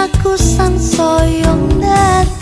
aku sansoyong dati